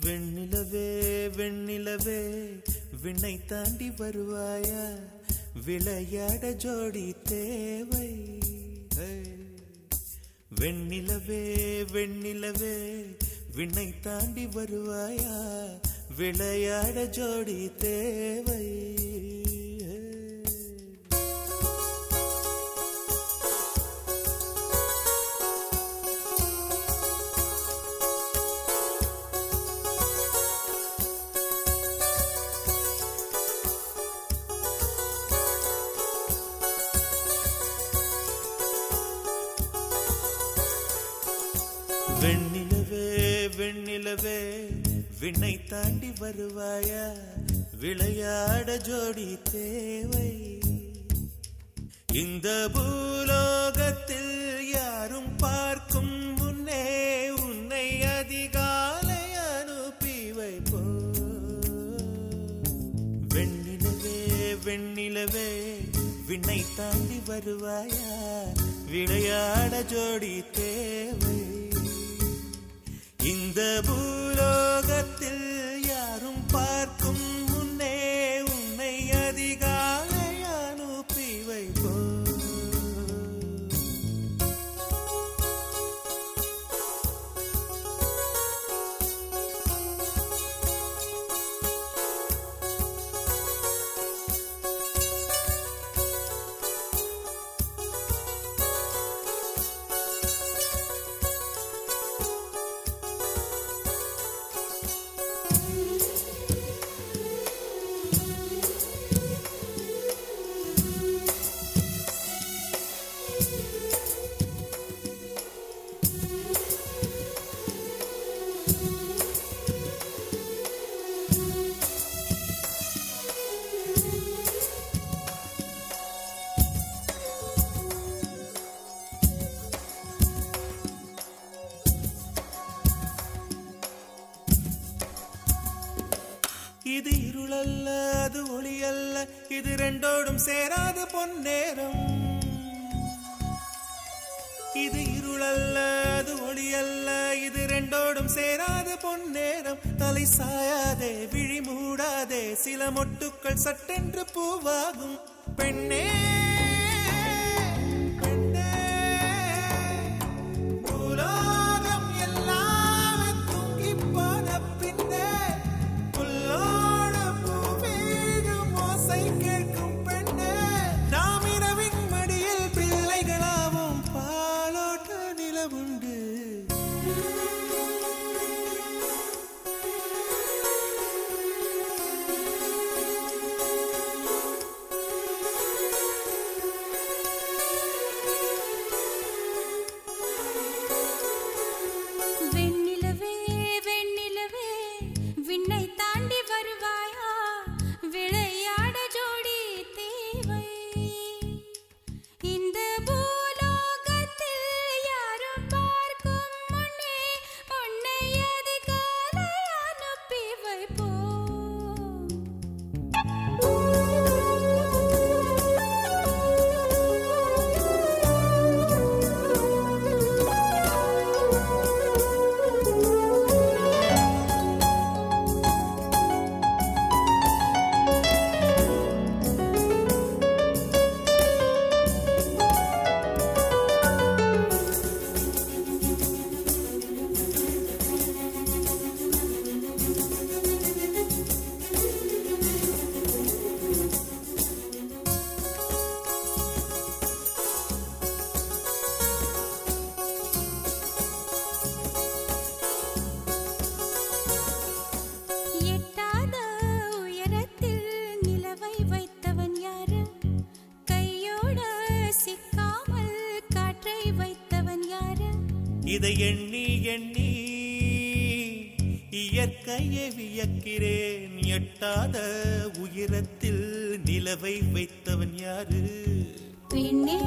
வெண்ணிலவே வெண்ணிலவே விண்ணை தாண்டி வருவாயா? விளையாட ஜோடி தேவை. வெண்ணிலவே வெண்ணிலவே விண்ணை தாண்டி வருவாயா? விளையாட ஜோடி தேவை. வெண்ணிலவே வெண்ணிலவே விண்ணை தாண்டி வருவாயா விளையாட ஜோடி தேவை. இந்த பூலோகத்தில் யாரும் பார்க்கும் முன்னே உன்னை அதிகாலை அனுப்பி வைப்போ. வெண்ணிலவே வெண்ணிலவே விண்ணை தாண்டி வருவாயா விளையாட ஜோடி தேவை. இந்த பூலோகத்தில் யாரும் பார்க்கும் இது இருளல்ல அது ஒளி அல்ல இது ரெண்டோடும் சேராத பொன்னேரம். இது இருளல்ல அது ஒளி அல்ல இது ரெண்டோடும் சேராத பொன்னேரம். தலை சாயாதே விழி மூடாதே சில மொட்டுக்கள் சட்டென்று பூவாகும். பெண்ணே தேவை எட்டாத உயரத்தில் நிலவை வைத்தவன் யாரு? கையோட சிக்காமல் காற்றை வைத்தவன் யாரு? இதை எண்ணி எண்ணி இயற்கையை வியக்கிறேன். எட்டாத உயரத்தில் நிலவை வைத்தவன் யாரு? பெண்ணே